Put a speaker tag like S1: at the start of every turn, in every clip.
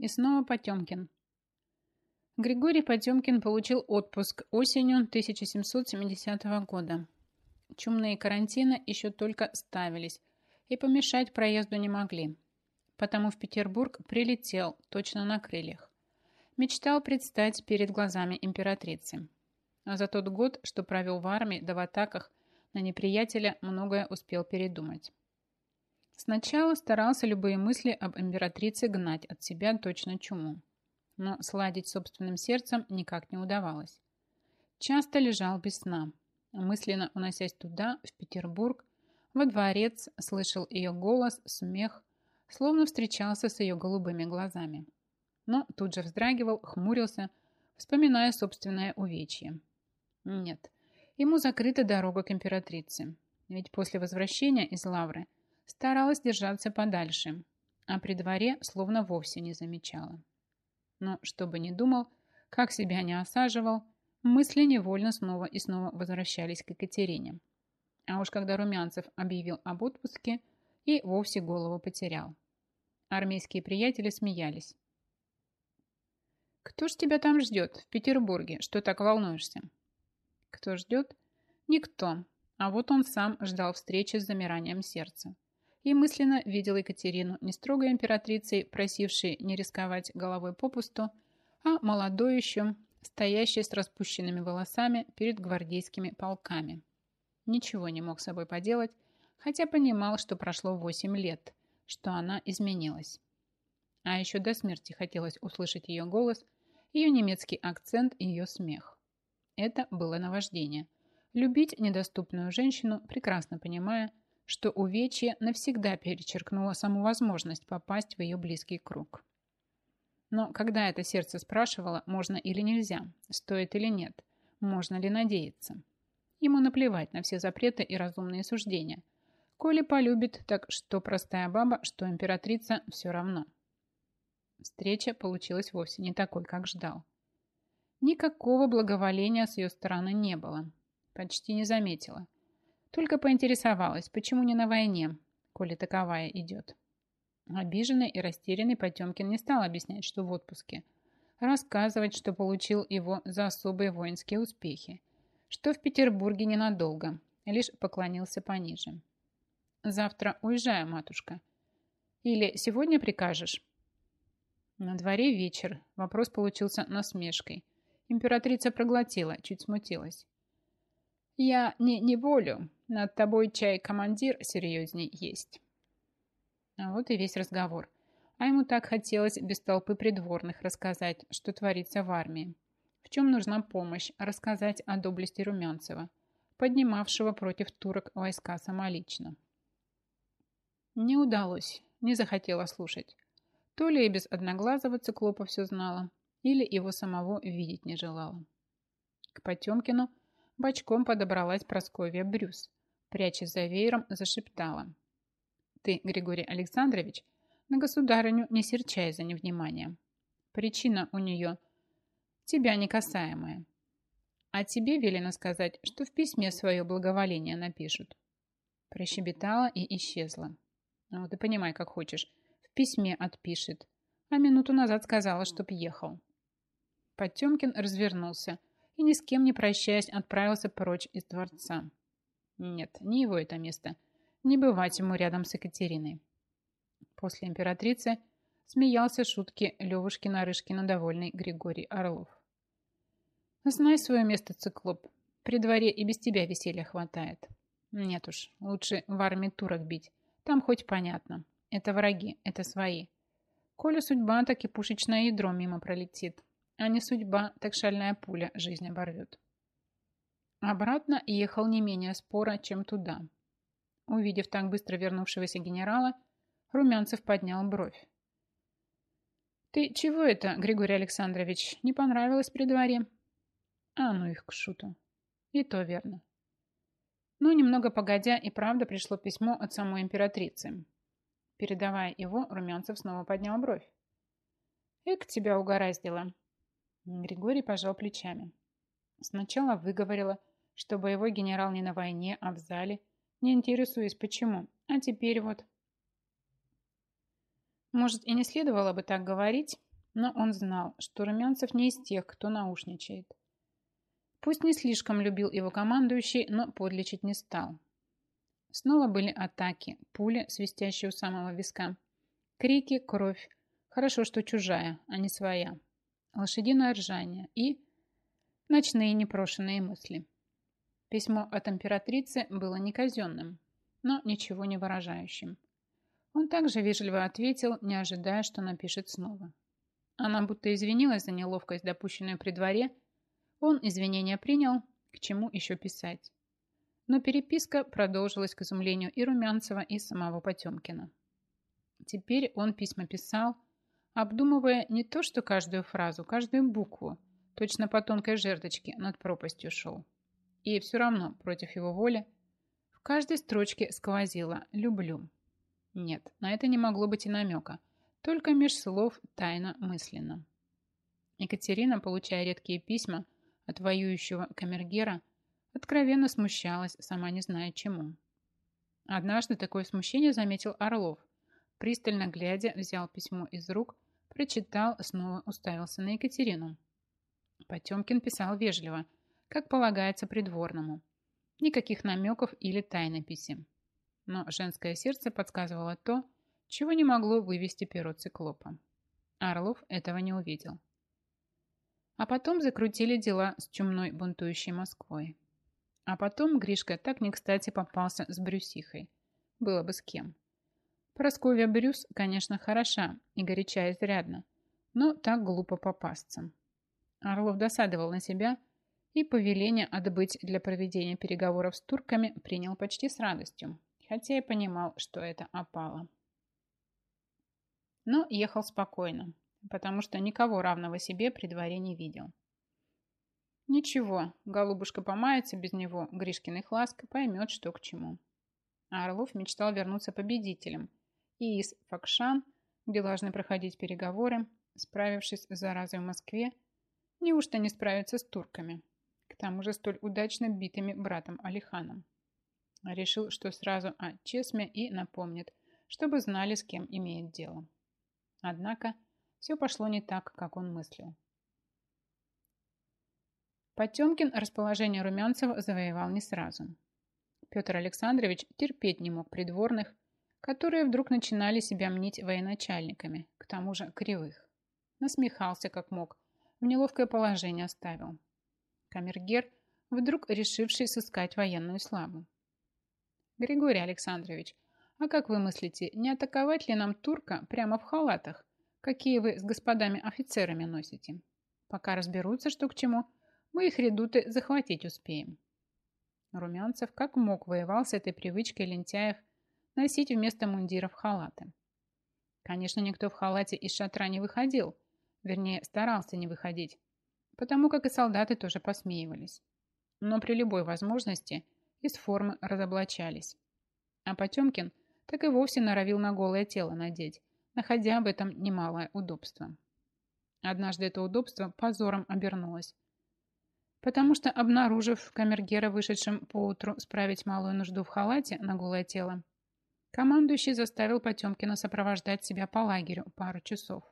S1: И снова Потемкин. Григорий Потемкин получил отпуск осенью 1770 года. Чумные карантины еще только ставились и помешать проезду не могли. Потому в Петербург прилетел точно на крыльях. Мечтал предстать перед глазами императрицы. А за тот год, что провел в армии да в атаках на неприятеля, многое успел передумать. Сначала старался любые мысли об императрице гнать от себя точно чуму. Но сладить собственным сердцем никак не удавалось. Часто лежал без сна, мысленно уносясь туда, в Петербург, во дворец, слышал ее голос, смех, словно встречался с ее голубыми глазами. Но тут же вздрагивал, хмурился, вспоминая собственное увечье. Нет, ему закрыта дорога к императрице. Ведь после возвращения из Лавры – Старалась держаться подальше, а при дворе словно вовсе не замечала. Но, что бы ни думал, как себя не осаживал, мысли невольно снова и снова возвращались к Екатерине. А уж когда Румянцев объявил об отпуске, и вовсе голову потерял. Армейские приятели смеялись. «Кто ж тебя там ждет в Петербурге, что так волнуешься?» «Кто ждет?» «Никто. А вот он сам ждал встречи с замиранием сердца и мысленно видел Екатерину не строгой императрицей, просившей не рисковать головой попусту, а молодой еще, стоящей с распущенными волосами перед гвардейскими полками. Ничего не мог с собой поделать, хотя понимал, что прошло 8 лет, что она изменилась. А еще до смерти хотелось услышать ее голос, ее немецкий акцент и ее смех. Это было наваждение. Любить недоступную женщину, прекрасно понимая, что увечье навсегда перечеркнуло саму возможность попасть в ее близкий круг. Но когда это сердце спрашивало, можно или нельзя, стоит или нет, можно ли надеяться, ему наплевать на все запреты и разумные суждения. Коли полюбит, так что простая баба, что императрица, все равно. Встреча получилась вовсе не такой, как ждал. Никакого благоволения с ее стороны не было. Почти не заметила – только поинтересовалась, почему не на войне, коли таковая идет. Обиженный и растерянный Потемкин не стал объяснять, что в отпуске. Рассказывать, что получил его за особые воинские успехи. Что в Петербурге ненадолго. Лишь поклонился пониже. «Завтра уезжаю, матушка. Или сегодня прикажешь?» На дворе вечер. Вопрос получился насмешкой. Императрица проглотила, чуть смутилась. «Я не, не волю. Над тобой чай командир серьезней есть. А вот и весь разговор. А ему так хотелось без толпы придворных рассказать, что творится в армии. В чем нужна помощь, рассказать о доблести Румянцева, поднимавшего против турок войска самолично. Не удалось, не захотела слушать. То ли и без Одноглазого циклопа все знала, или его самого видеть не желала. К Потемкину бочком подобралась Просковья Брюс, прячась за веером, зашептала. «Ты, Григорий Александрович, на государыню не серчай за невнимание. Причина у нее тебя не касаемая. А тебе велено сказать, что в письме свое благоволение напишут». Прощебетала и исчезла. Ну, ты понимай, как хочешь. В письме отпишет. А минуту назад сказала, чтоб ехал. Потемкин развернулся и, ни с кем не прощаясь, отправился прочь из дворца. Нет, не его это место. Не бывать ему рядом с Екатериной. После императрицы смеялся шутки Левушкина-Рышкина довольный Григорий Орлов. Знай свое место, циклоп. При дворе и без тебя веселья хватает. Нет уж, лучше в армии турок бить. Там хоть понятно. Это враги, это свои. Коля судьба, так и пушечное ядро мимо пролетит. А не судьба, так шальная пуля жизнь оборвет. Обратно ехал не менее спора, чем туда. Увидев так быстро вернувшегося генерала, Румянцев поднял бровь. «Ты чего это, Григорий Александрович, не понравилось при дворе?» «А ну их к шуту». «И то верно». Но немного погодя и правда пришло письмо от самой императрицы. Передавая его, Румянцев снова поднял бровь. «Эк, тебя угораздило». Григорий пожал плечами. Сначала выговорила, что боевой генерал не на войне, а в зале. Не интересуюсь, почему. А теперь вот... Может, и не следовало бы так говорить, Но он знал, что Румянцев не из тех, кто наушничает. Пусть не слишком любил его командующий, но подлечить не стал. Снова были атаки, пули, свистящие у самого виска, крики, кровь. Хорошо, что чужая, а не своя. Лошадиное ржание и ночные непрошенные мысли. Письмо от императрицы было не казенным, но ничего не выражающим. Он также вежливо ответил, не ожидая, что напишет снова. Она будто извинилась за неловкость, допущенную при дворе. Он извинения принял, к чему еще писать. Но переписка продолжилась к изумлению и Румянцева, и самого Потемкина. Теперь он письма писал, обдумывая не то, что каждую фразу, каждую букву, точно по тонкой жердочке над пропастью шел. И все равно, против его воли, в каждой строчке сквозило «люблю». Нет, на это не могло быть и намека, только меж слов тайно мысленно. Екатерина, получая редкие письма от воюющего камергера, откровенно смущалась, сама не зная чему. Однажды такое смущение заметил Орлов. Пристально глядя, взял письмо из рук, прочитал, снова уставился на Екатерину. Потемкин писал вежливо – как полагается придворному. Никаких намеков или тайнописи. Но женское сердце подсказывало то, чего не могло вывести перо циклопа. Орлов этого не увидел. А потом закрутили дела с чумной бунтующей Москвой. А потом Гришка так не кстати попался с Брюсихой. Было бы с кем. Просковья Брюс, конечно, хороша и горяча изрядно, но так глупо попасться. Орлов досадовал на себя, и повеление отбыть для проведения переговоров с турками принял почти с радостью, хотя и понимал, что это опало. Но ехал спокойно, потому что никого равного себе при дворе не видел. Ничего, голубушка помается без него, Гришкиных ласк поймет, что к чему. А Орлов мечтал вернуться победителем, и из Факшан, где должны проходить переговоры, справившись с заразой в Москве, неужто не справиться с турками? тому же столь удачно битыми братом Алиханом. Решил, что сразу о Чесме и напомнит, чтобы знали, с кем имеет дело. Однако все пошло не так, как он мыслил. Потемкин расположение Румянцева завоевал не сразу. Петр Александрович терпеть не мог придворных, которые вдруг начинали себя мнить военачальниками, к тому же кривых. Насмехался как мог, в неловкое положение оставил камергер, вдруг решивший сыскать военную славу. Григорий Александрович, а как вы мыслите, не атаковать ли нам турка прямо в халатах, какие вы с господами офицерами носите? Пока разберутся, что к чему, мы их редуты захватить успеем. Румянцев как мог воевал с этой привычкой лентяев носить вместо мундиров халаты. Конечно, никто в халате из шатра не выходил, вернее, старался не выходить, потому как и солдаты тоже посмеивались. Но при любой возможности из формы разоблачались. А Потемкин так и вовсе норовил на голое тело надеть, находя в этом немалое удобство. Однажды это удобство позором обернулось. Потому что, обнаружив камергера, вышедшим поутру справить малую нужду в халате на голое тело, командующий заставил Потемкина сопровождать себя по лагерю пару часов.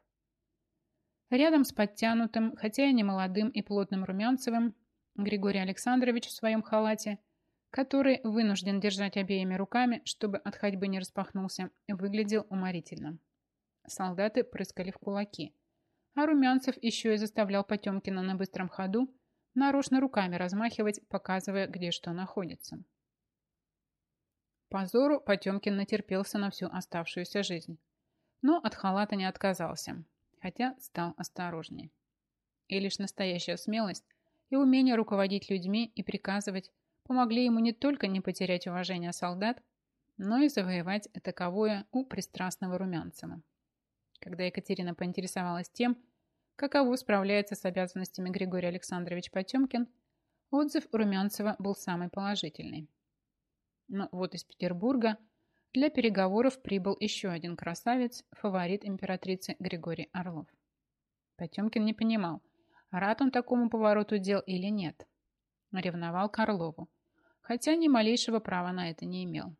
S1: Рядом с подтянутым, хотя и не молодым и плотным Румянцевым, Григорий Александрович в своем халате, который вынужден держать обеими руками, чтобы от ходьбы не распахнулся, выглядел уморительно. Солдаты прыскали в кулаки, а Румянцев еще и заставлял Потемкина на быстром ходу нарочно руками размахивать, показывая, где что находится. Позору Потемкин натерпелся на всю оставшуюся жизнь, но от халата не отказался – хотя стал осторожнее. И лишь настоящая смелость и умение руководить людьми и приказывать помогли ему не только не потерять уважение солдат, но и завоевать таковое у пристрастного Румянцева. Когда Екатерина поинтересовалась тем, каково справляется с обязанностями Григорий Александрович Потемкин, отзыв Румянцева был самый положительный. Но вот из Петербурга для переговоров прибыл еще один красавец, фаворит императрицы Григорий Орлов. Потемкин не понимал, рад он такому повороту дел или нет. Ревновал к Орлову, хотя ни малейшего права на это не имел.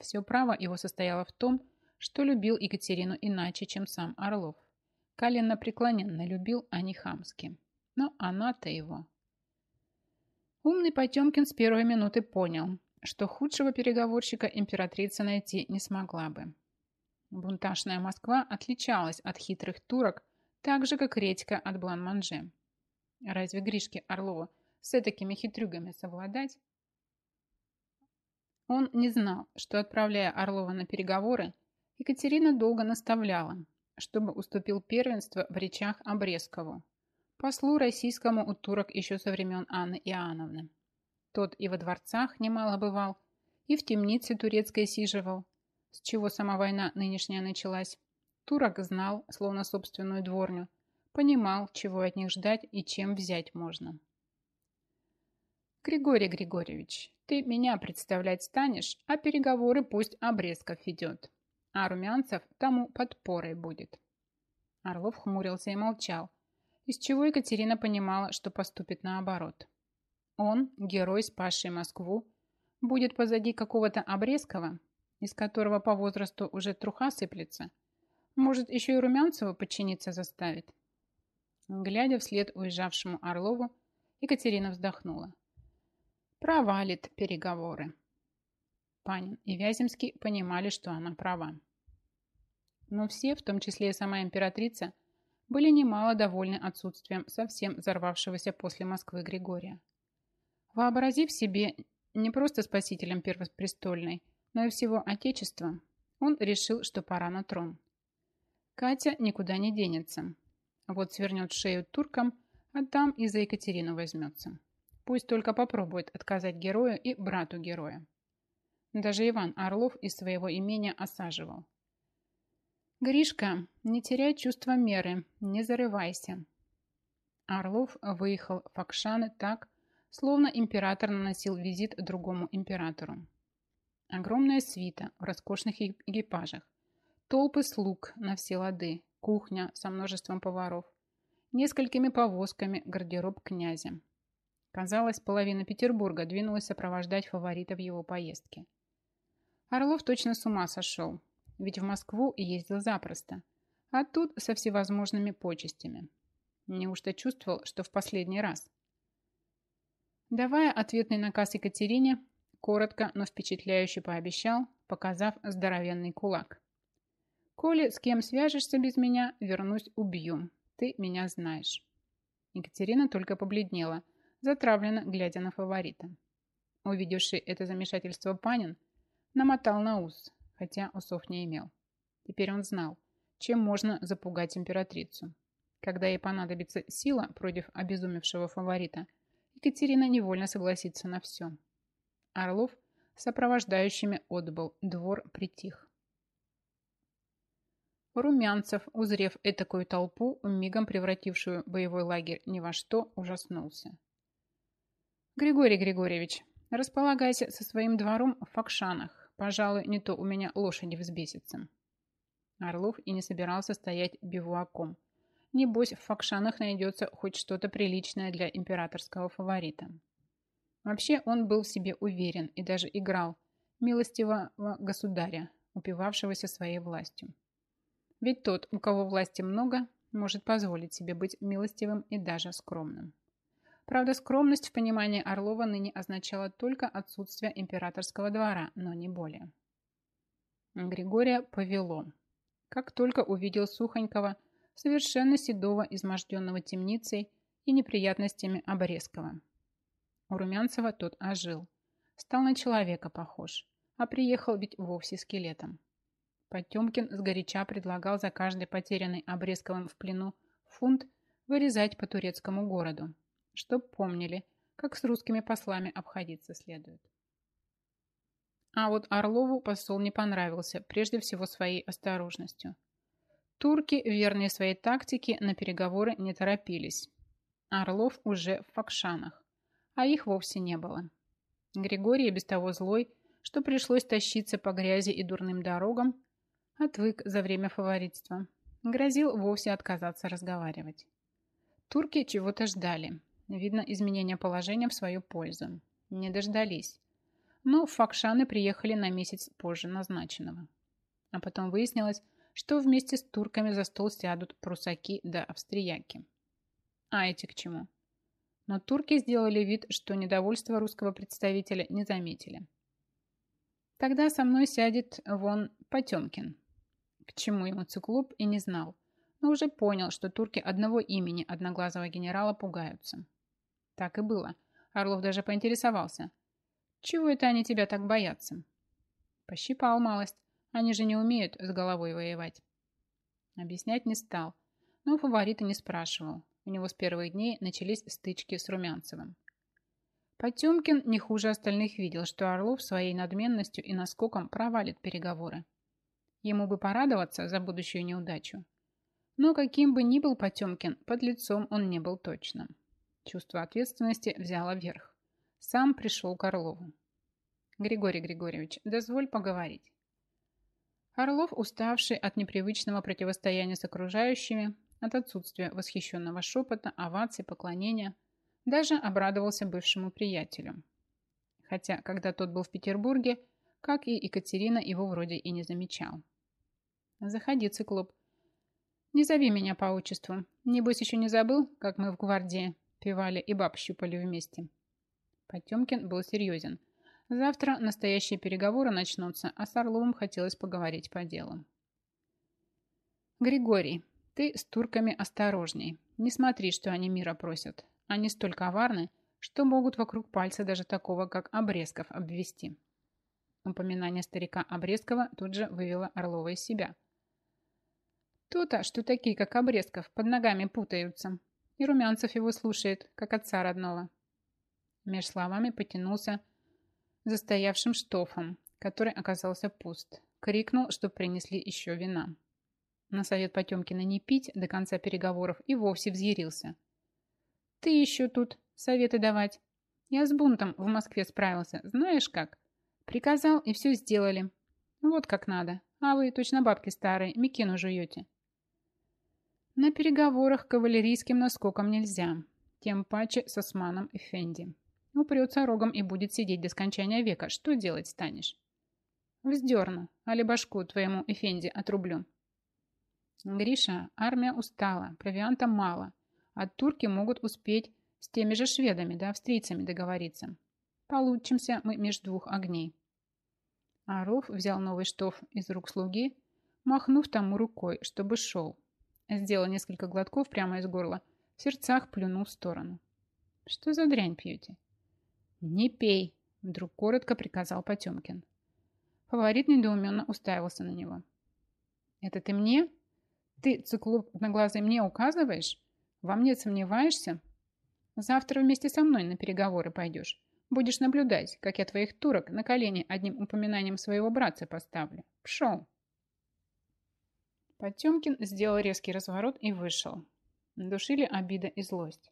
S1: Все право его состояло в том, что любил Екатерину иначе, чем сам Орлов. коленно преклоненно любил, а не хамски. Но она-то его. Умный Потемкин с первой минуты понял, что худшего переговорщика императрица найти не смогла бы. Бунтажная Москва отличалась от хитрых турок так же, как редька от блан-манже. Разве Гришке Орлову с такими хитрюгами совладать? Он не знал, что, отправляя Орлова на переговоры, Екатерина долго наставляла, чтобы уступил первенство в речах Обрезкову, послу российскому у турок еще со времен Анны Иоанновны. Тот и во дворцах немало бывал, и в темнице турецкой сиживал, с чего сама война нынешняя началась. Турок знал, словно собственную дворню, понимал, чего от них ждать и чем взять можно. «Григорий Григорьевич, ты меня представлять станешь, а переговоры пусть Обрезков ведет, а Румянцев тому подпорой будет». Орлов хмурился и молчал, из чего Екатерина понимала, что поступит наоборот. Он, герой, спасший Москву, будет позади какого-то Обрезкова, из которого по возрасту уже труха сыплется. Может, еще и Румянцева подчиниться заставит. Глядя вслед уезжавшему Орлову, Екатерина вздохнула. Провалит переговоры. Панин и Вяземский понимали, что она права. Но все, в том числе и сама императрица, были немало довольны отсутствием совсем взорвавшегося после Москвы Григория. Вообразив себе не просто спасителем первопрестольной, но и всего Отечества, он решил, что пора на трон. Катя никуда не денется. Вот свернет шею туркам, а там и за Екатерину возьмется. Пусть только попробует отказать герою и брату героя. Даже Иван Орлов из своего имения осаживал. «Гришка, не теряй чувство меры, не зарывайся». Орлов выехал в Акшаны так, словно император наносил визит другому императору. Огромная свита в роскошных экипажах, толпы слуг на все лады, кухня со множеством поваров, несколькими повозками гардероб князя, Казалось, половина Петербурга двинулась сопровождать фаворита в его поездке. Орлов точно с ума сошел, ведь в Москву ездил запросто, а тут со всевозможными почестями. Неужто чувствовал, что в последний раз? Давая ответный наказ Екатерине, коротко, но впечатляюще пообещал, показав здоровенный кулак. «Коли с кем свяжешься без меня, вернусь убью. Ты меня знаешь». Екатерина только побледнела – затравленно глядя на фаворита. Увидевший это замешательство Панин намотал на ус, хотя усов не имел. Теперь он знал, чем можно запугать императрицу. Когда ей понадобится сила против обезумевшего фаворита, Екатерина невольно согласится на все. Орлов сопровождающими отбыл, двор притих. Румянцев, узрев этакую толпу, мигом превратившую боевой лагерь ни во что, ужаснулся. Григорий Григорьевич, располагайся со своим двором в Факшанах. Пожалуй, не то у меня лошади взбесится. Орлов и не собирался стоять бивуаком. Небось, в Факшанах найдется хоть что-то приличное для императорского фаворита. Вообще, он был в себе уверен и даже играл милостивого государя, упивавшегося своей властью. Ведь тот, у кого власти много, может позволить себе быть милостивым и даже скромным. Правда, скромность в понимании Орлова ныне означала только отсутствие императорского двора, но не более. Григория повело. Как только увидел Сухонького, совершенно седого, изможденного темницей и неприятностями Обрезкова. У Румянцева тот ожил. Стал на человека похож, а приехал ведь вовсе скелетом. Потемкин сгоряча предлагал за каждый потерянный Обрезковым в плену фунт вырезать по турецкому городу, чтоб помнили, как с русскими послами обходиться следует. А вот Орлову посол не понравился, прежде всего своей осторожностью. Турки, верные своей тактике, на переговоры не торопились. Орлов уже в Факшанах, а их вовсе не было. Григорий, без того злой, что пришлось тащиться по грязи и дурным дорогам, отвык за время фаворитства, грозил вовсе отказаться разговаривать. Турки чего-то ждали, Видно изменение положения в свою пользу. Не дождались. Но факшаны приехали на месяц позже назначенного. А потом выяснилось, что вместе с турками за стол сядут прусаки да австрияки. А эти к чему? Но турки сделали вид, что недовольство русского представителя не заметили. Тогда со мной сядет вон Потемкин. К чему ему циклоп и не знал, но уже понял, что турки одного имени одноглазого генерала пугаются. Так и было. Орлов даже поинтересовался. Чего это они тебя так боятся? Пощипал малость. Они же не умеют с головой воевать. Объяснять не стал, но фаворита не спрашивал. У него с первых дней начались стычки с Румянцевым. Потемкин не хуже остальных видел, что Орлов своей надменностью и наскоком провалит переговоры. Ему бы порадоваться за будущую неудачу. Но каким бы ни был Потемкин, под лицом он не был точно. Чувство ответственности взяло верх. Сам пришел к Орлову. «Григорий Григорьевич, дозволь поговорить». Орлов, уставший от непривычного противостояния с окружающими, от отсутствия восхищенного шепота, оваций, поклонения, даже обрадовался бывшему приятелю. Хотя, когда тот был в Петербурге, как и Екатерина, его вроде и не замечал. «Заходи, циклоп. Не зови меня по отчеству. Небось, еще не забыл, как мы в гвардии пивали и баб щупали вместе». Потемкин был серьезен – Завтра настоящие переговоры начнутся, а с Орловым хотелось поговорить по делу. Григорий, ты с турками осторожней. Не смотри, что они мира просят. Они столь коварны, что могут вокруг пальца даже такого, как Обрезков, обвести. Упоминание старика Обрезкова тут же вывело Орлова из себя. То-то, что такие, как Обрезков, под ногами путаются. И Румянцев его слушает, как отца родного. Меж словами потянулся застоявшим штофом, который оказался пуст. Крикнул, что принесли еще вина. На совет Потемкина не пить до конца переговоров и вовсе взъярился. «Ты еще тут советы давать? Я с бунтом в Москве справился. Знаешь как? Приказал, и все сделали. Вот как надо. А вы, точно бабки старые, мекину жуете». На переговорах кавалерийским наскоком нельзя. Тем паче с Османом и Фенди. Упрется рогом и будет сидеть до скончания века. Что делать станешь? Вздерну, али башку твоему Эфенди отрублю. Гриша, армия устала, провианта мало, а турки могут успеть с теми же шведами да австрийцами договориться. Получимся мы между двух огней. Орлов взял новый штоф из рук слуги, махнув тому рукой, чтобы шел. Сделал несколько глотков прямо из горла, в сердцах плюнул в сторону. Что за дрянь пьете? «Не пей!» – вдруг коротко приказал Потемкин. Фаворит недоуменно уставился на него. «Это ты мне? Ты, циклоп одноглазый, мне указываешь? Во мне сомневаешься? Завтра вместе со мной на переговоры пойдешь. Будешь наблюдать, как я твоих турок на колени одним упоминанием своего братца поставлю. Пшел!» Потемкин сделал резкий разворот и вышел. Душили обида и злость.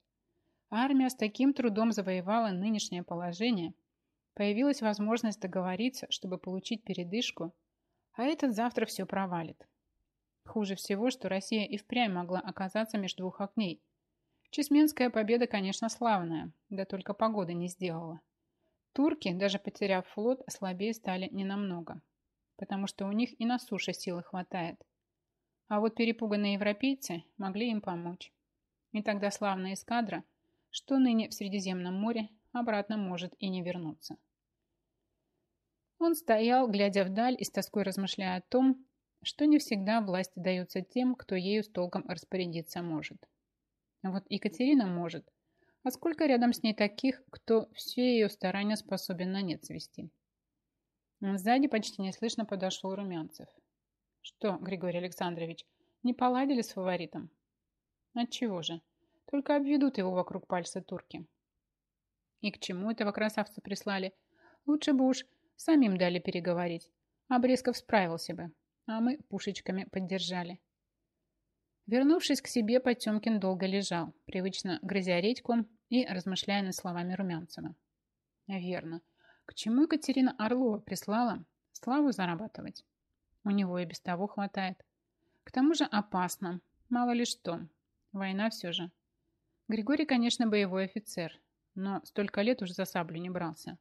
S1: Армия с таким трудом завоевала нынешнее положение. Появилась возможность договориться, чтобы получить передышку, а этот завтра все провалит. Хуже всего, что Россия и впрямь могла оказаться между двух огней. Чесменская победа, конечно, славная, да только погода не сделала. Турки, даже потеряв флот, слабее стали ненамного, потому что у них и на суше силы хватает. А вот перепуганные европейцы могли им помочь. И тогда славная эскадра – что ныне в Средиземном море обратно может и не вернуться. Он стоял, глядя вдаль и с тоской размышляя о том, что не всегда власть дается тем, кто ею с толком распорядиться может. Вот Екатерина может, а сколько рядом с ней таких, кто все ее старания способен на нет свести. Сзади почти неслышно подошел Румянцев. Что, Григорий Александрович, не поладили с фаворитом? Отчего же? Только обведут его вокруг пальца турки. И к чему этого красавца прислали? Лучше бы уж самим дали переговорить. Обрезков справился бы, а мы пушечками поддержали. Вернувшись к себе, Потемкин долго лежал, привычно грызя редьку и размышляя над словами Румянцева. Верно. К чему Екатерина Орлова прислала? Славу зарабатывать. У него и без того хватает. К тому же опасно. Мало ли что. Война все же. Григорий, конечно, боевой офицер, но столько лет уже за саблю не брался.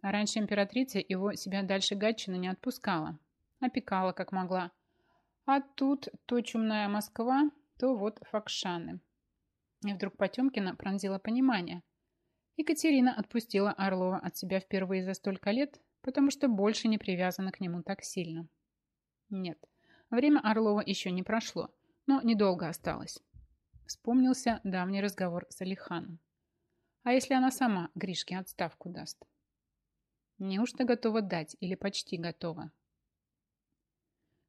S1: А раньше императрица его себя дальше Гатчины не отпускала, опекала как могла. А тут то чумная Москва, то вот Факшаны. И вдруг Потемкина пронзило понимание. Екатерина отпустила Орлова от себя впервые за столько лет, потому что больше не привязана к нему так сильно. Нет, время Орлова еще не прошло, но недолго осталось. Вспомнился давний разговор с Алиханом. А если она сама Гришке отставку даст? Неужто готова дать или почти готова?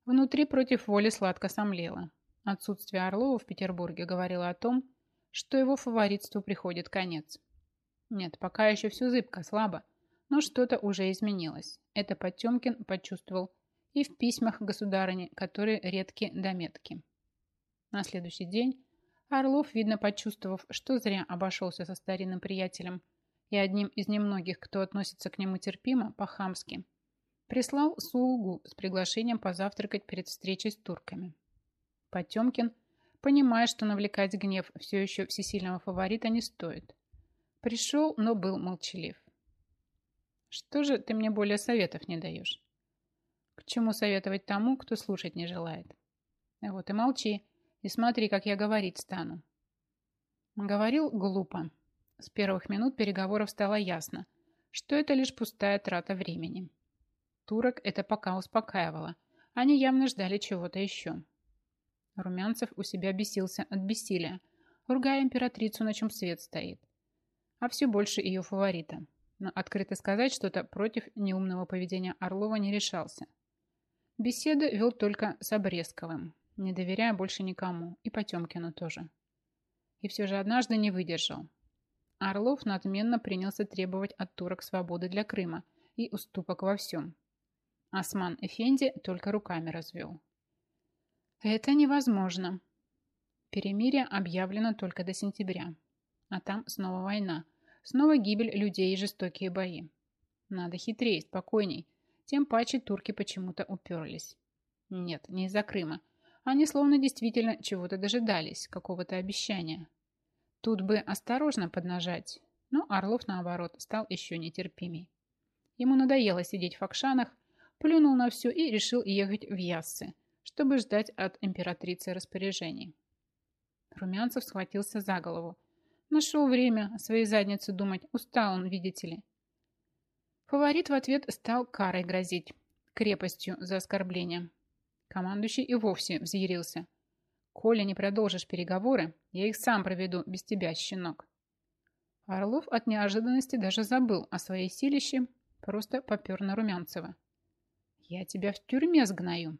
S1: Внутри против воли сладко сомлела. Отсутствие Орлова в Петербурге говорило о том, что его фаворитству приходит конец. Нет, пока еще все зыбко, слабо, но что-то уже изменилось. Это Потемкин почувствовал и в письмах государыни, которые редки до метки. На следующий день Орлов, видно почувствовав, что зря обошелся со старинным приятелем и одним из немногих, кто относится к нему терпимо, по-хамски, прислал слугу с приглашением позавтракать перед встречей с турками. Потемкин, понимая, что навлекать гнев все еще всесильного фаворита не стоит, пришел, но был молчалив. «Что же ты мне более советов не даешь?» «К чему советовать тому, кто слушать не желает?» «Вот и молчи, и смотри, как я говорить стану». Говорил глупо. С первых минут переговоров стало ясно, что это лишь пустая трата времени. Турок это пока успокаивало. Они явно ждали чего-то еще. Румянцев у себя бесился от бессилия, ругая императрицу, на чем свет стоит. А все больше ее фаворита. Но открыто сказать что-то против неумного поведения Орлова не решался. Беседы вел только с Обрезковым, не доверяя больше никому, и Потемкину тоже. И все же однажды не выдержал. Орлов надменно принялся требовать от турок свободы для Крыма и уступок во всем. Осман Эфенди только руками развел. Это невозможно. Перемирие объявлено только до сентября. А там снова война. Снова гибель людей и жестокие бои. Надо хитрее, спокойней. Тем паче турки почему-то уперлись. Нет, не из-за Крыма. Они словно действительно чего-то дожидались, какого-то обещания. Тут бы осторожно поднажать, но Орлов, наоборот, стал еще нетерпимей. Ему надоело сидеть в Факшанах, плюнул на все и решил ехать в Яссы, чтобы ждать от императрицы распоряжений. Румянцев схватился за голову. Нашел время о своей заднице думать, устал он, видите ли. Фаворит в ответ стал карой грозить, крепостью за оскорбление. Командующий и вовсе взъярился. «Коля, не продолжишь переговоры, я их сам проведу без тебя, щенок». Орлов от неожиданности даже забыл о своей силище, просто попер на Румянцева. «Я тебя в тюрьме сгною».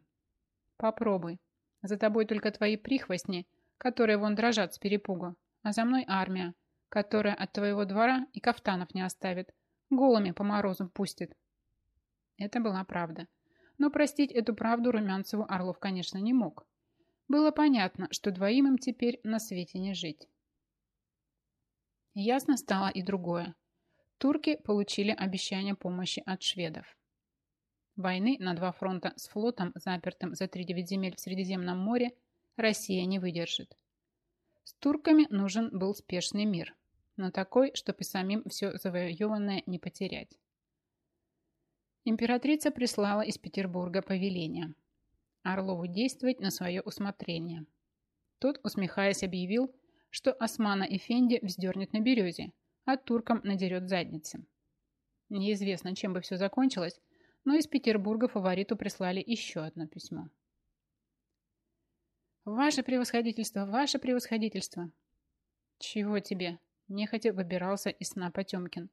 S1: «Попробуй. За тобой только твои прихвостни, которые вон дрожат с перепугу, а за мной армия, которая от твоего двора и кафтанов не оставит, голыми по морозу пустит». Это была правда. Но простить эту правду Румянцеву Орлов, конечно, не мог. Было понятно, что двоим им теперь на свете не жить. Ясно стало и другое. Турки получили обещание помощи от шведов. Войны на два фронта с флотом, запертым за три девять земель в Средиземном море, Россия не выдержит. С турками нужен был спешный мир, но такой, чтобы самим все завоеванное не потерять. Императрица прислала из Петербурга повеление. Орлову действовать на свое усмотрение. Тот, усмехаясь, объявил, что Османа и Фенди вздернет на березе, а туркам надерет задницы. Неизвестно, чем бы все закончилось, но из Петербурга фавориту прислали еще одно письмо. «Ваше превосходительство, ваше превосходительство!» «Чего тебе?» – нехотя выбирался из сна Потемкин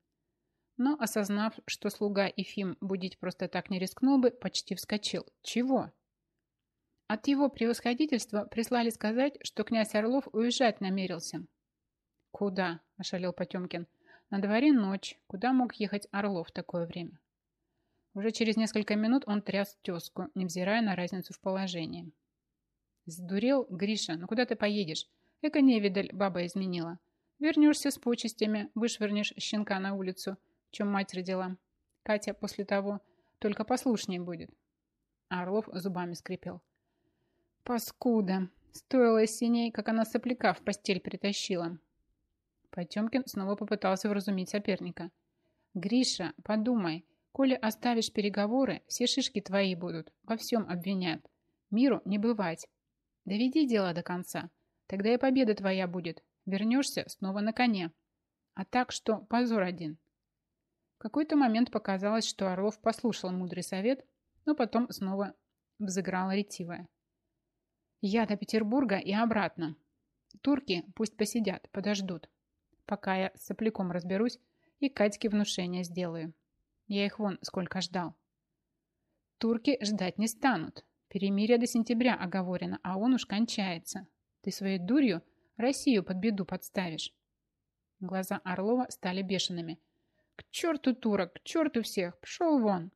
S1: но, осознав, что слуга Ефим будить просто так не рискнул бы, почти вскочил. Чего? От его превосходительства прислали сказать, что князь Орлов уезжать намерился. «Куда?» – ошалел Потемкин. «На дворе ночь. Куда мог ехать Орлов в такое время?» Уже через несколько минут он тряс тезку, невзирая на разницу в положении. «Сдурел, Гриша, ну куда ты поедешь? Эко невидаль баба изменила. Вернешься с почестями, вышвырнешь щенка на улицу – чем мать родила. Катя после того только послушнее будет. Орлов зубами скрипел. Паскуда. Стоило синей, как она сопляка в постель притащила. Потемкин снова попытался вразумить соперника. «Гриша, подумай, коли оставишь переговоры, все шишки твои будут, во всем обвинят. Миру не бывать. Доведи дело до конца. Тогда и победа твоя будет. Вернешься снова на коне. А так что позор один. Какой-то момент показалось, что Орлов послушал мудрый совет, но потом снова взыграла ретивая. Я до Петербурга и обратно. Турки пусть посидят, подождут, пока я с сопляком разберусь и Катьке внушение сделаю. Я их вон сколько ждал. Турки ждать не станут. Перемирие до сентября оговорено, а он уж кончается. Ты своей дурью Россию под беду подставишь. Глаза Орлова стали бешеными. К черту турок, к черту всех, пшел вон.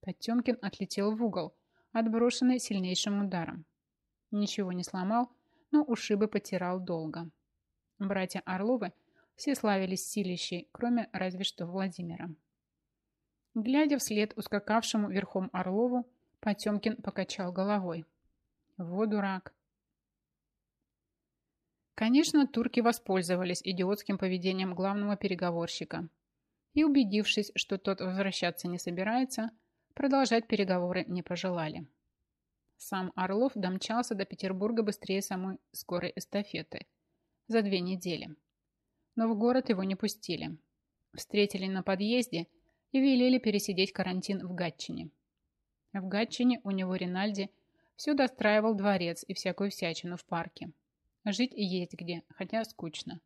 S1: Потемкин отлетел в угол, отброшенный сильнейшим ударом. Ничего не сломал, но ушибы потирал долго. Братья Орловы все славились силищей, кроме разве что Владимира. Глядя вслед ускакавшему верхом Орлову, Потемкин покачал головой. Вот дурак. Конечно, турки воспользовались идиотским поведением главного переговорщика и, убедившись, что тот возвращаться не собирается, продолжать переговоры не пожелали. Сам Орлов домчался до Петербурга быстрее самой скорой эстафеты за две недели. Но в город его не пустили. Встретили на подъезде и велели пересидеть карантин в Гатчине. В Гатчине у него Ринальди все достраивал дворец и всякую всячину в парке. Жить и есть где, хотя скучно.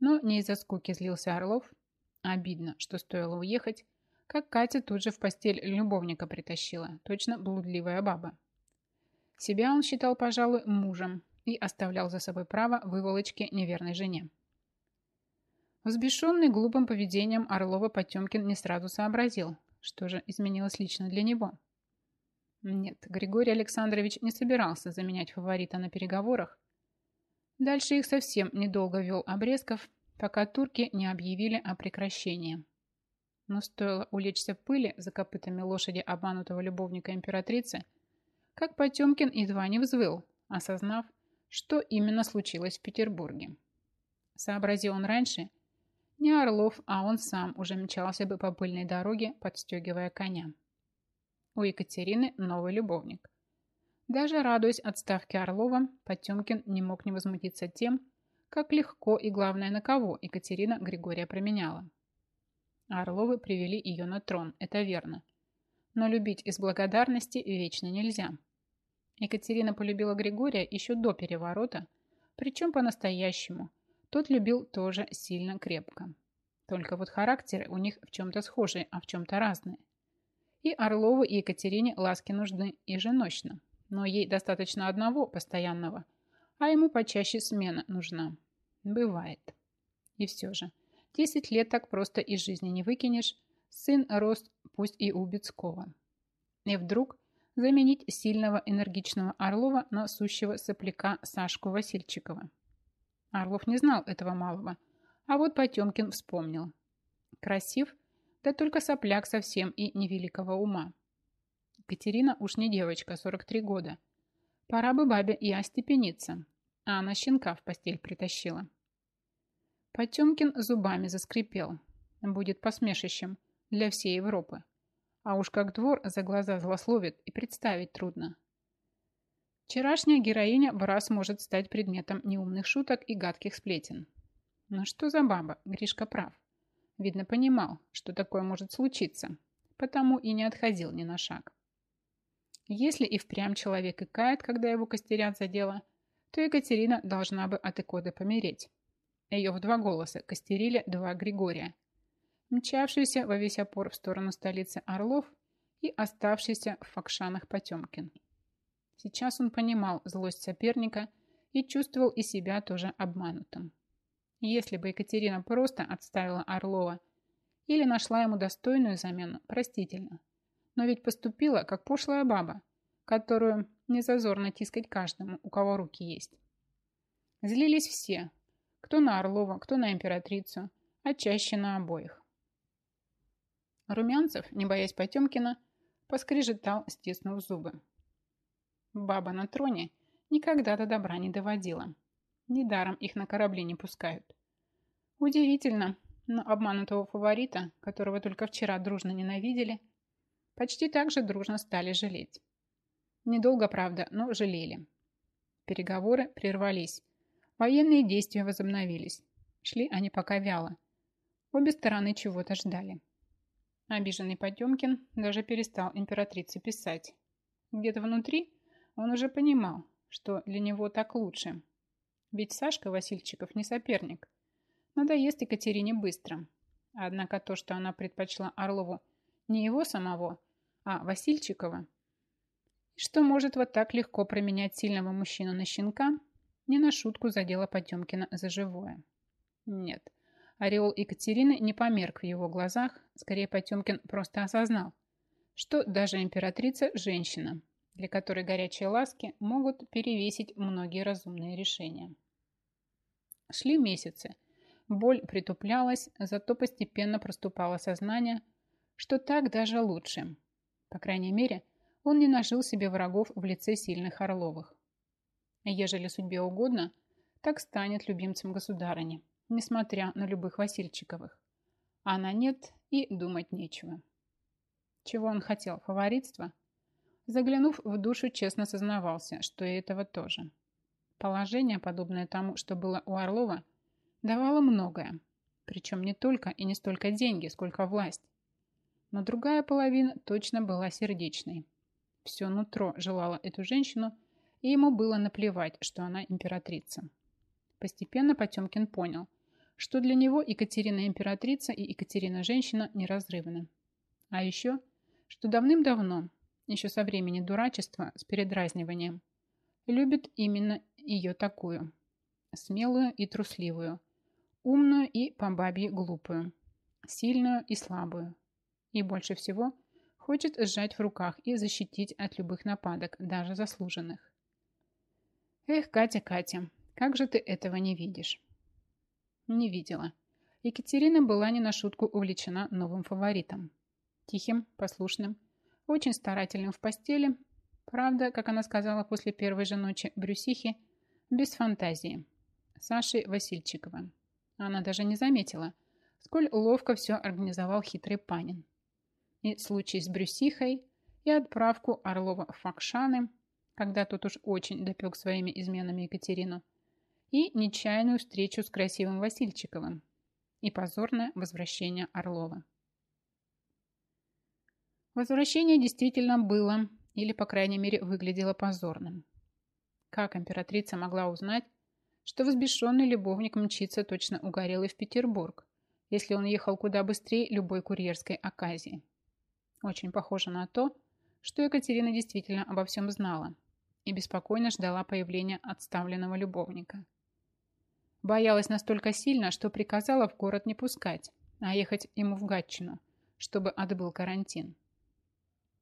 S1: Но не из-за скуки злился Орлов. Обидно, что стоило уехать, как Катя тут же в постель любовника притащила, точно блудливая баба. Себя он считал, пожалуй, мужем и оставлял за собой право выволочки неверной жене. Взбешенный глупым поведением Орлова Потемкин не сразу сообразил, что же изменилось лично для него. Нет, Григорий Александрович не собирался заменять фаворита на переговорах. Дальше их совсем недолго вел Обрезков, пока турки не объявили о прекращении. Но стоило улечься в пыли за копытами лошади обманутого любовника императрицы, как Потемкин едва не взвыл, осознав, что именно случилось в Петербурге. Сообразил он раньше – не Орлов, а он сам уже мчался бы по пыльной дороге, подстегивая коня. У Екатерины новый любовник. Даже радуясь отставке Орлова, Потемкин не мог не возмутиться тем, как легко и, главное, на кого Екатерина Григория променяла. Орловы привели ее на трон, это верно. Но любить из благодарности вечно нельзя. Екатерина полюбила Григория еще до переворота, причем по-настоящему – тот любил тоже сильно крепко. Только вот характеры у них в чем-то схожие, а в чем-то разные. И Орлову, и Екатерине ласки нужны еженочно. Но ей достаточно одного постоянного, а ему почаще смена нужна. Бывает. И все же, 10 лет так просто из жизни не выкинешь. Сын рос пусть и у Бецкого. И вдруг заменить сильного энергичного Орлова на сущего сопляка Сашку Васильчикова. Орлов не знал этого малого, а вот Потемкин вспомнил. Красив, да только сопляк совсем и невеликого ума. Катерина уж не девочка, 43 года. Пора бы бабе и остепениться, а она щенка в постель притащила. Потемкин зубами заскрипел. Будет посмешищем для всей Европы. А уж как двор за глаза злословит и представить трудно. Вчерашняя героиня в раз может стать предметом неумных шуток и гадких сплетен. Но что за баба? Гришка прав. Видно, понимал, что такое может случиться, потому и не отходил ни на шаг. Если и впрямь человек и кает, когда его костерят за дело, то Екатерина должна бы от икоды помереть. Ее в два голоса костерили два Григория, мчавшийся во весь опор в сторону столицы Орлов и оставшийся в Факшанах Потемкин. Сейчас он понимал злость соперника и чувствовал и себя тоже обманутым. Если бы Екатерина просто отставила Орлова или нашла ему достойную замену, простительно. Но ведь поступила, как пошлая баба, которую не зазорно тискать каждому, у кого руки есть. Злились все, кто на Орлова, кто на императрицу, а чаще на обоих. Румянцев, не боясь Потемкина, поскрежетал, стиснув зубы. Баба на троне никогда до добра не доводила. Недаром их на корабли не пускают. Удивительно, но обманутого фаворита, которого только вчера дружно ненавидели, почти так же дружно стали жалеть. Недолго, правда, но жалели. Переговоры прервались. Военные действия возобновились. Шли они пока вяло. Обе стороны чего-то ждали. Обиженный Потемкин даже перестал императрице писать. Где-то внутри он уже понимал, что для него так лучше. Ведь Сашка Васильчиков не соперник. Надоест Екатерине быстро. Однако то, что она предпочла Орлову не его самого, а Васильчикова, что может вот так легко променять сильного мужчину на щенка, не на шутку задела Потемкина за живое. Нет, ореол Екатерины не померк в его глазах, скорее Потемкин просто осознал, что даже императрица – женщина, для которой горячие ласки могут перевесить многие разумные решения. Шли месяцы. Боль притуплялась, зато постепенно проступало сознание, что так даже лучше. По крайней мере, он не нажил себе врагов в лице сильных Орловых. Ежели судьбе угодно, так станет любимцем государыни, несмотря на любых Васильчиковых. А на нет и думать нечего. Чего он хотел? Фаворитства? Заглянув в душу, честно сознавался, что и этого тоже. Положение, подобное тому, что было у Орлова, давало многое. Причем не только и не столько деньги, сколько власть. Но другая половина точно была сердечной. Все нутро желало эту женщину, и ему было наплевать, что она императрица. Постепенно Потемкин понял, что для него Екатерина императрица и Екатерина женщина неразрывны. А еще, что давным-давно, еще со времени дурачества с передразниванием, любит именно ее такую. Смелую и трусливую, умную и по бабье глупую, сильную и слабую. И больше всего хочет сжать в руках и защитить от любых нападок, даже заслуженных. Эх, Катя, Катя, как же ты этого не видишь? Не видела. Екатерина была не на шутку увлечена новым фаворитом. Тихим, послушным, очень старательным в постели. Правда, как она сказала после первой же ночи Брюсихи, без фантазии. Саши Васильчикова. Она даже не заметила, сколь ловко все организовал хитрый Панин и случай с Брюсихой, и отправку Орлова в Факшаны, когда тот уж очень допек своими изменами Екатерину, и нечаянную встречу с красивым Васильчиковым, и позорное возвращение Орлова. Возвращение действительно было, или, по крайней мере, выглядело позорным. Как императрица могла узнать, что взбешенный любовник мчится точно угорелый в Петербург, если он ехал куда быстрее любой курьерской оказии? Очень похоже на то, что Екатерина действительно обо всем знала и беспокойно ждала появления отставленного любовника. Боялась настолько сильно, что приказала в город не пускать, а ехать ему в Гатчину, чтобы отбыл карантин.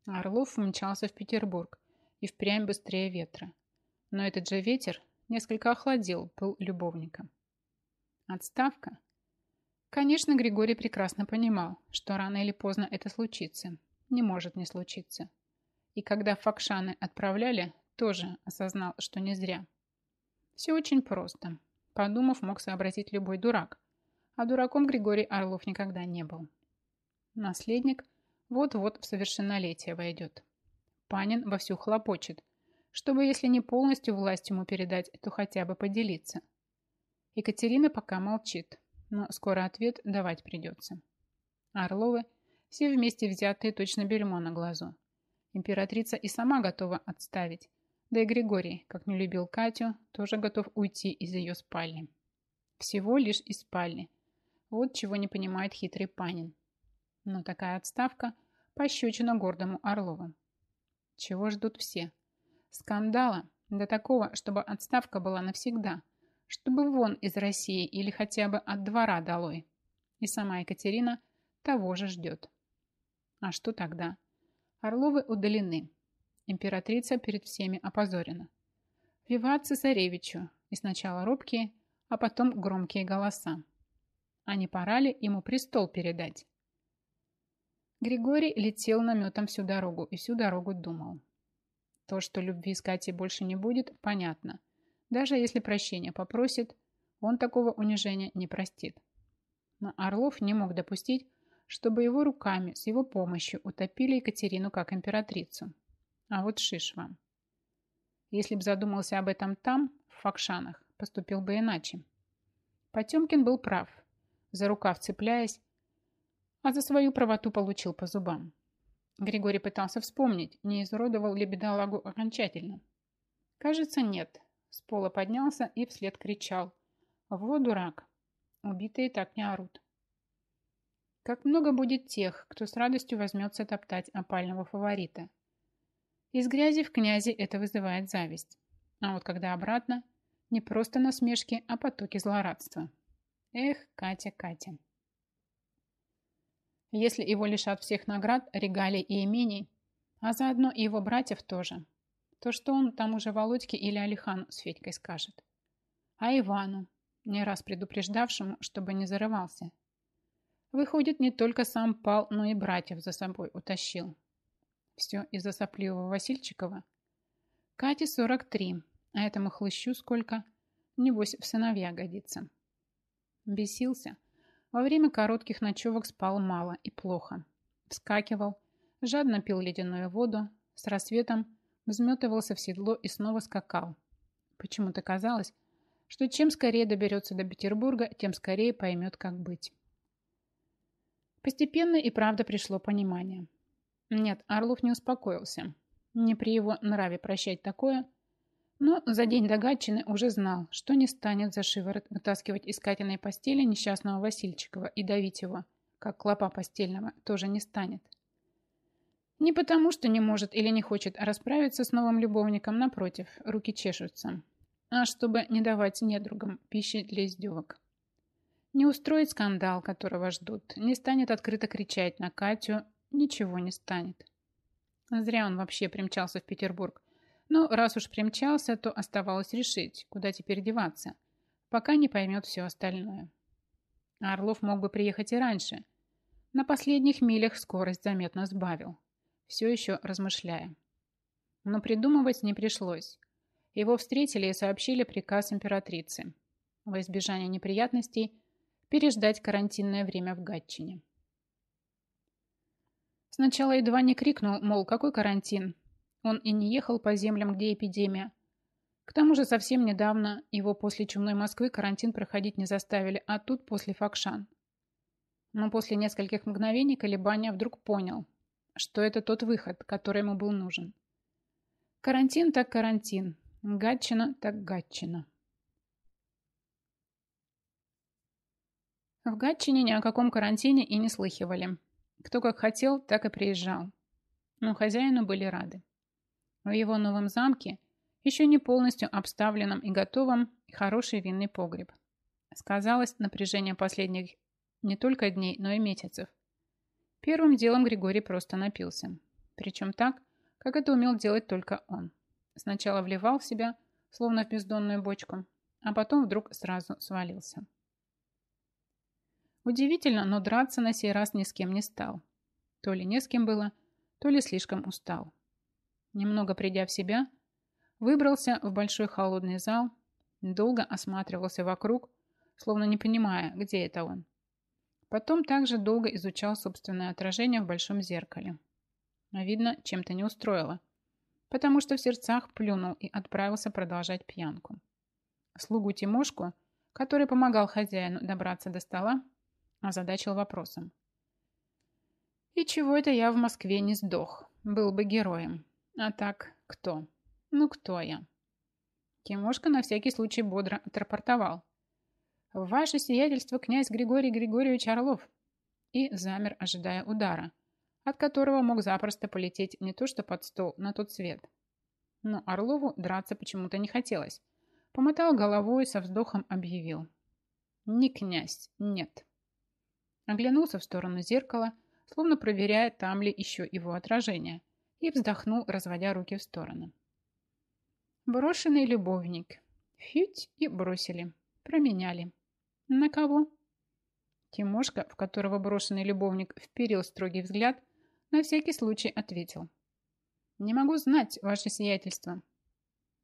S1: Орлов мчался в Петербург и впрямь быстрее ветра. Но этот же ветер несколько охладил пыл любовника. Отставка? Конечно, Григорий прекрасно понимал, что рано или поздно это случится, не может не случиться. И когда Факшаны отправляли, тоже осознал, что не зря. Все очень просто. Подумав, мог сообразить любой дурак. А дураком Григорий Орлов никогда не был. Наследник вот-вот в совершеннолетие войдет. Панин вовсю хлопочет, чтобы, если не полностью власть ему передать, то хотя бы поделиться. Екатерина пока молчит, но скоро ответ давать придется. Орловы – все вместе взятые точно бельмо на глазу. Императрица и сама готова отставить. Да и Григорий, как не любил Катю, тоже готов уйти из ее спальни. Всего лишь из спальни. Вот чего не понимает хитрый Панин. Но такая отставка пощечина гордому Орлову. Чего ждут все? Скандала до такого, чтобы отставка была навсегда, чтобы вон из России или хотя бы от двора долой. И сама Екатерина того же ждет. А что тогда? Орловы удалены. Императрица перед всеми опозорена. Виват цесаревичу. И сначала робкие, а потом громкие голоса. А не пора ли ему престол передать? Григорий летел наметом всю дорогу и всю дорогу думал. То, что любви с Катей больше не будет, понятно. Даже если прощения попросит, он такого унижения не простит. Но Орлов не мог допустить, чтобы его руками с его помощью утопили Екатерину как императрицу. А вот шиш вам. Если б задумался об этом там, в Факшанах, поступил бы иначе. Потемкин был прав, за рукав цепляясь, а за свою правоту получил по зубам. Григорий пытался вспомнить, не изуродовал ли бедолагу окончательно. Кажется, нет. С пола поднялся и вслед кричал. «Вот дурак! Убитые так не орут!» Как много будет тех, кто с радостью возьмется топтать опального фаворита. Из грязи в князи это вызывает зависть. А вот когда обратно, не просто насмешки, а потоки злорадства. Эх, Катя, Катя. Если его лишат всех наград, регалий и имений, а заодно и его братьев тоже, то что он тому же Володьке или Алихану с Федькой скажет? А Ивану, не раз предупреждавшему, чтобы не зарывался. Выходит, не только сам пал, но и братьев за собой утащил. Все из-за сопливого Васильчикова. Кате 43, а этому хлыщу сколько? Небось, в сыновья годится. Бесился. Во время коротких ночевок спал мало и плохо. Вскакивал, жадно пил ледяную воду, с рассветом взметывался в седло и снова скакал. Почему-то казалось, что чем скорее доберется до Петербурга, тем скорее поймет, как быть. Постепенно и правда пришло понимание. Нет, Орлов не успокоился. Не при его нраве прощать такое, но за день до Гатчины уже знал, что не станет за шиворот вытаскивать из Катиной постели несчастного Васильчикова и давить его, как клопа постельного, тоже не станет. Не потому, что не может или не хочет расправиться с новым любовником, напротив, руки чешутся, а чтобы не давать недругам пищи для издевок. Не устроит скандал, которого ждут, не станет открыто кричать на Катю, ничего не станет. Зря он вообще примчался в Петербург. Но раз уж примчался, то оставалось решить, куда теперь деваться, пока не поймет все остальное. Орлов мог бы приехать и раньше. На последних милях скорость заметно сбавил все еще размышляя. Но придумывать не пришлось. Его встретили и сообщили приказ императрицы во избежание неприятностей переждать карантинное время в Гатчине. Сначала едва не крикнул, мол, какой карантин. Он и не ехал по землям, где эпидемия. К тому же совсем недавно его после чумной Москвы карантин проходить не заставили, а тут после Факшан. Но после нескольких мгновений колебания вдруг понял, что это тот выход, который ему был нужен. Карантин так карантин, гатчина так гатчина. В Гатчине ни о каком карантине и не слыхивали. Кто как хотел, так и приезжал. Но хозяину были рады. В его новом замке, еще не полностью обставленном и готовом, хороший винный погреб. Сказалось напряжение последних не только дней, но и месяцев. Первым делом Григорий просто напился. Причем так, как это умел делать только он. Сначала вливал в себя, словно в бездонную бочку, а потом вдруг сразу свалился. Удивительно, но драться на сей раз ни с кем не стал. То ли не с кем было, то ли слишком устал. Немного придя в себя, выбрался в большой холодный зал, долго осматривался вокруг, словно не понимая, где это он. Потом также долго изучал собственное отражение в большом зеркале. Но, видно, чем-то не устроило, потому что в сердцах плюнул и отправился продолжать пьянку. Слугу Тимошку, который помогал хозяину добраться до стола, озадачил вопросом. «И чего это я в Москве не сдох? Был бы героем. А так, кто? Ну, кто я?» Тимошка на всякий случай бодро отрапортовал. «Ваше сиятельство, князь Григорий Григорьевич Орлов!» И замер, ожидая удара, от которого мог запросто полететь не то что под стол, на тот свет. Но Орлову драться почему-то не хотелось. Помотал головой и со вздохом объявил. «Не князь, нет». Оглянулся в сторону зеркала, словно проверяя, там ли еще его отражение, и вздохнул, разводя руки в стороны. Брошенный любовник. Фють и бросили. Променяли. «На кого?» Тимошка, в которого брошенный любовник вперил строгий взгляд, на всякий случай ответил. «Не могу знать, ваше сиятельство».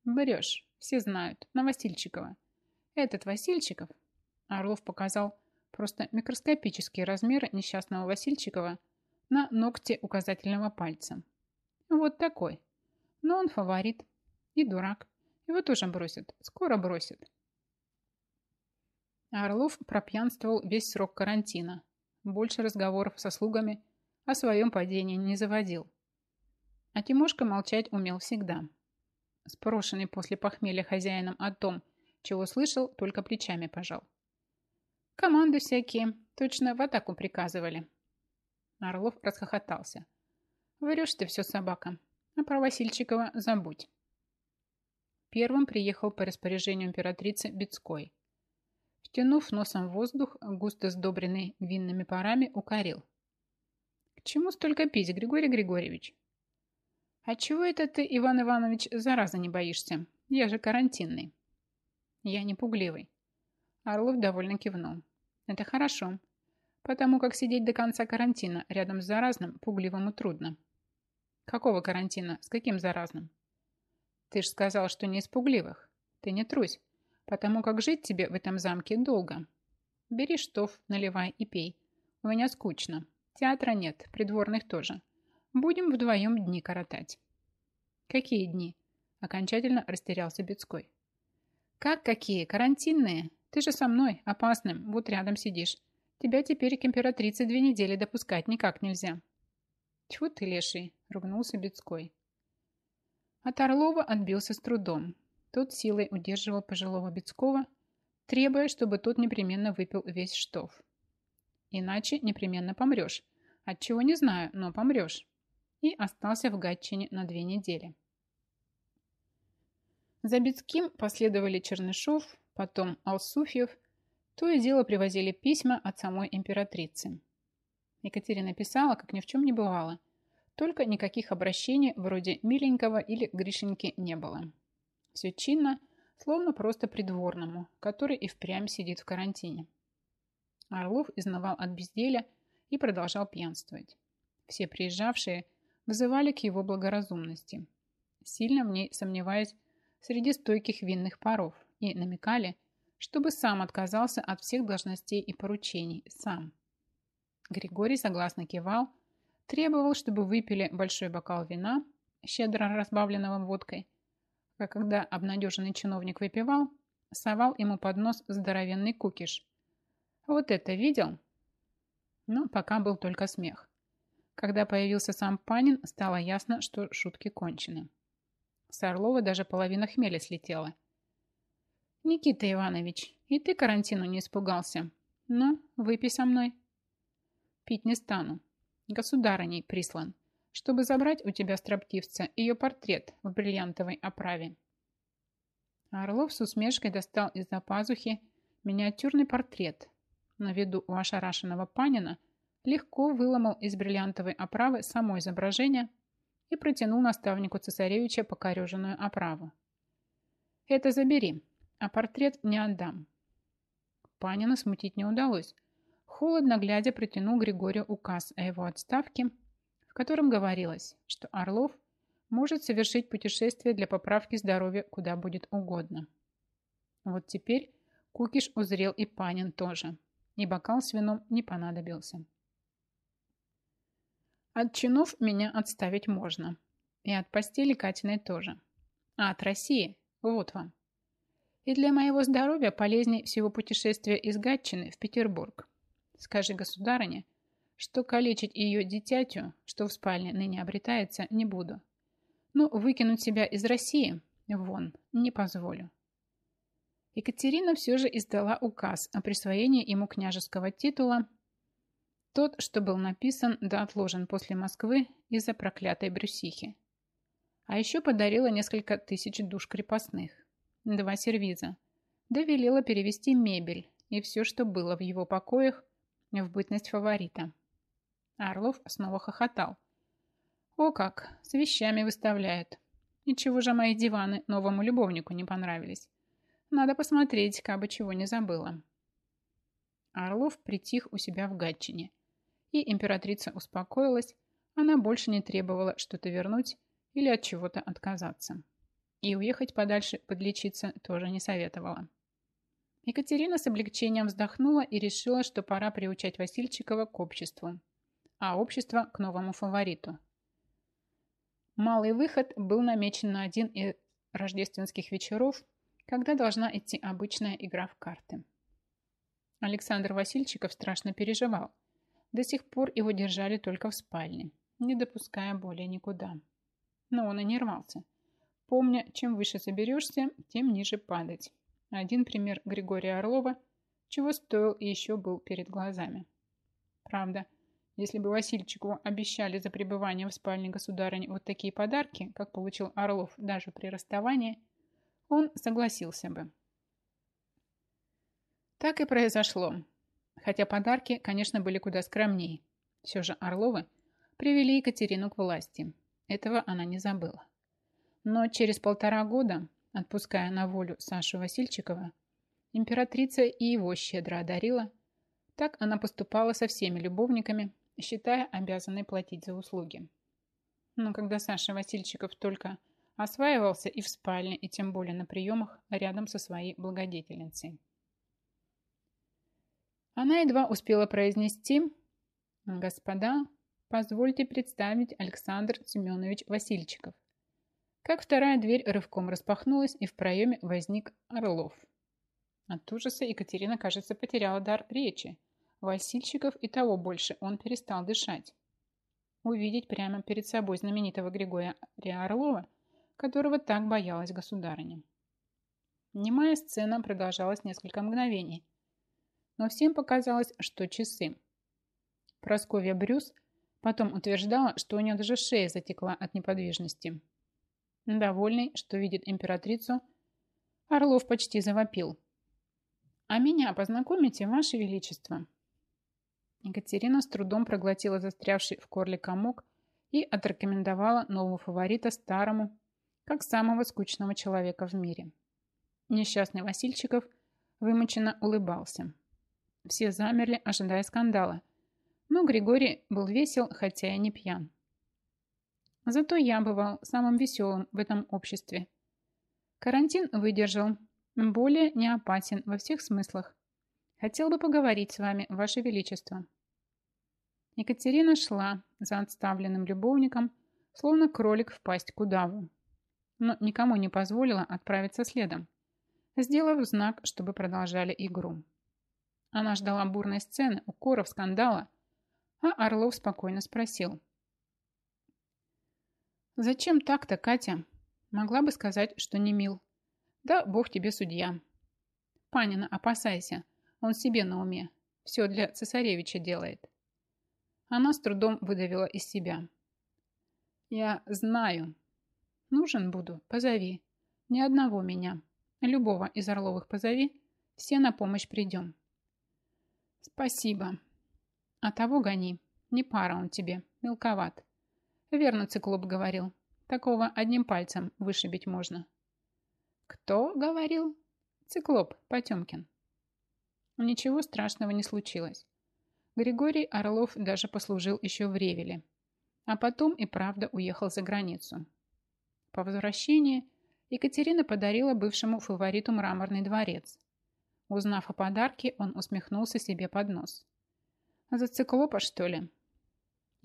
S1: «Брешь, все знают, на Васильчикова». «Этот Васильчиков?» Орлов показал просто микроскопические размеры несчастного Васильчикова на ногте указательного пальца. «Вот такой. Но он фаворит. И дурак. Его тоже бросят. Скоро бросят. Орлов пропьянствовал весь срок карантина. Больше разговоров со слугами о своем падении не заводил. А Тимошка молчать умел всегда. Спрошенный после похмелья хозяином о том, чего слышал, только плечами пожал. Команды всякие, точно в атаку приказывали. Орлов расхохотался. Врешь ты все, собака. А про Васильчикова забудь. Первым приехал по распоряжению императрицы Бецкой. Втянув носом воздух, густо сдобренный винными парами, укорил. «К чему столько пить, Григорий Григорьевич?» «А чего это ты, Иван Иванович, зараза не боишься? Я же карантинный». «Я не пугливый». Орлов довольно кивнул. «Это хорошо, потому как сидеть до конца карантина рядом с заразным пугливому трудно». Какого карантина? С каким заразным? Ты ж сказал, что не из пугливых. Ты не трусь, потому как жить тебе в этом замке долго. Бери штоф, наливай и пей. У меня скучно. Театра нет, придворных тоже. Будем вдвоем дни коротать. Какие дни? Окончательно растерялся Бецкой. Как какие? Карантинные? Ты же со мной, опасным, вот рядом сидишь. Тебя теперь к императрице две недели допускать никак нельзя. Тьфу ты, леший, ругнулся Бецкой. От Орлова отбился с трудом. Тот силой удерживал пожилого Бецкова, требуя, чтобы тот непременно выпил весь штоф. Иначе непременно помрешь. Отчего не знаю, но помрешь. И остался в Гатчине на две недели. За Бецким последовали Чернышов, потом Алсуфьев, то и дело привозили письма от самой императрицы. Екатерина писала, как ни в чем не бывало. Только никаких обращений вроде «миленького» или «Гришеньки» не было. Все чинно, словно просто придворному, который и впрямь сидит в карантине. Орлов изнавал от безделия и продолжал пьянствовать. Все приезжавшие вызывали к его благоразумности, сильно в ней сомневаясь среди стойких винных паров, и намекали, чтобы сам отказался от всех должностей и поручений, сам – Григорий согласно кивал, требовал, чтобы выпили большой бокал вина, щедро разбавленного водкой, а когда обнадеженный чиновник выпивал, совал ему под нос здоровенный кукиш. Вот это видел? Но пока был только смех. Когда появился сам Панин, стало ясно, что шутки кончены. С Орлова даже половина хмеля слетела. «Никита Иванович, и ты карантину не испугался? Ну, выпей со мной». Пить не стану. Государыней прислан, чтобы забрать у тебя, строптивца, ее портрет в бриллиантовой оправе. Орлов с усмешкой достал из-за пазухи миниатюрный портрет. На виду у ошарашенного Панина легко выломал из бриллиантовой оправы само изображение и протянул наставнику цесаревича покореженную оправу. «Это забери, а портрет не отдам». Панина смутить не удалось. Холодно глядя, протянул Григорию указ о его отставке, в котором говорилось, что Орлов может совершить путешествие для поправки здоровья куда будет угодно. Вот теперь Кукиш узрел и Панин тоже, и бокал с вином не понадобился. От чинов меня отставить можно, и от постели Катиной тоже, а от России вот вам. И для моего здоровья полезней всего путешествия из Гатчины в Петербург. Скажи, государыне, что калечить ее дитятю, что в спальне ныне обретается, не буду. Но выкинуть себя из России вон не позволю. Екатерина все же издала указ о присвоении ему княжеского титула, тот, что был написан да отложен после Москвы из-за проклятой Брюсихи. А еще подарила несколько тысяч душ крепостных, два сервиза, да велела перевести мебель и все, что было в его покоях, в бытность фаворита. Орлов снова хохотал. О как, с вещами выставляют. И чего же мои диваны новому любовнику не понравились? Надо посмотреть, как бы чего не забыла. Орлов притих у себя в Гатчине. И императрица успокоилась, она больше не требовала что-то вернуть или от чего-то отказаться. И уехать подальше подлечиться тоже не советовала. Екатерина с облегчением вздохнула и решила, что пора приучать Васильчикова к обществу, а общество к новому фавориту. Малый выход был намечен на один из рождественских вечеров, когда должна идти обычная игра в карты. Александр Васильчиков страшно переживал. До сих пор его держали только в спальне, не допуская более никуда. Но он и не рвался. Помня, чем выше заберешься, тем ниже падать. Один пример Григория Орлова, чего стоил и еще был перед глазами. Правда, если бы Васильчику обещали за пребывание в спальне государыни вот такие подарки, как получил Орлов даже при расставании, он согласился бы. Так и произошло. Хотя подарки, конечно, были куда скромнее. Все же Орловы привели Екатерину к власти. Этого она не забыла. Но через полтора года, отпуская на волю Сашу Васильчикова, императрица и его щедро одарила. Так она поступала со всеми любовниками, считая обязанной платить за услуги. Но когда Саша Васильчиков только осваивался и в спальне, и тем более на приемах рядом со своей благодетельницей. Она едва успела произнести «Господа, позвольте представить Александр Семенович Васильчиков». Как вторая дверь рывком распахнулась, и в проеме возник Орлов. От ужаса Екатерина, кажется, потеряла дар речи. Васильчиков и того больше он перестал дышать. Увидеть прямо перед собой знаменитого Григория Орлова, которого так боялась государыня. Немая сцена продолжалась несколько мгновений – но всем показалось, что часы. Просковья Брюс потом утверждала, что у нее даже шея затекла от неподвижности. Довольный, что видит императрицу, Орлов почти завопил. «А меня познакомите, Ваше Величество?» Екатерина с трудом проглотила застрявший в горле комок и отрекомендовала нового фаворита старому, как самого скучного человека в мире. Несчастный Васильчиков вымученно улыбался. Все замерли, ожидая скандала. Но Григорий был весел, хотя и не пьян. Зато я бывал самым веселым в этом обществе. Карантин выдержал, более не опасен во всех смыслах. Хотел бы поговорить с вами, Ваше Величество. Екатерина шла за отставленным любовником, словно кролик в пасть к удаву, но никому не позволила отправиться следом, сделав знак, чтобы продолжали игру. Она ждала бурной сцены, укоров, скандала. А Орлов спокойно спросил. «Зачем так-то, Катя? Могла бы сказать, что не мил. Да, бог тебе судья. Панина, опасайся. Он себе на уме. Все для цесаревича делает». Она с трудом выдавила из себя. «Я знаю. Нужен буду, позови. Ни одного меня. Любого из Орловых позови. Все на помощь придем. Спасибо. А того гони. Не пара он тебе. Мелковат. Верно циклоп говорил. Такого одним пальцем вышибить можно. Кто говорил? Циклоп Потемкин. Ничего страшного не случилось. Григорий Орлов даже послужил еще в Ревеле. А потом и правда уехал за границу. По возвращении Екатерина подарила бывшему фавориту мраморный дворец. Узнав о подарке, он усмехнулся себе под нос. «За циклопа, что ли?»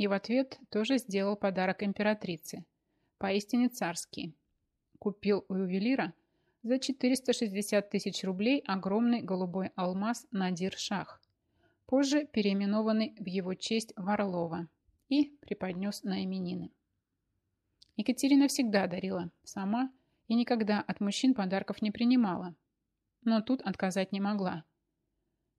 S1: И в ответ тоже сделал подарок императрице. Поистине царский. Купил у ювелира за 460 тысяч рублей огромный голубой алмаз Надир Шах, позже переименованный в его честь Варлова, и преподнес на именины. Екатерина всегда дарила сама и никогда от мужчин подарков не принимала, но тут отказать не могла.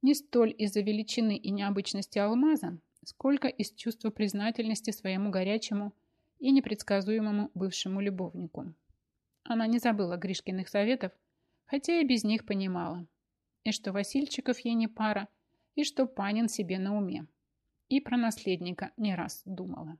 S1: Не столь из-за величины и необычности алмаза, сколько из чувства признательности своему горячему и непредсказуемому бывшему любовнику. Она не забыла Гришкиных советов, хотя и без них понимала, и что Васильчиков ей не пара, и что Панин себе на уме, и про наследника не раз думала.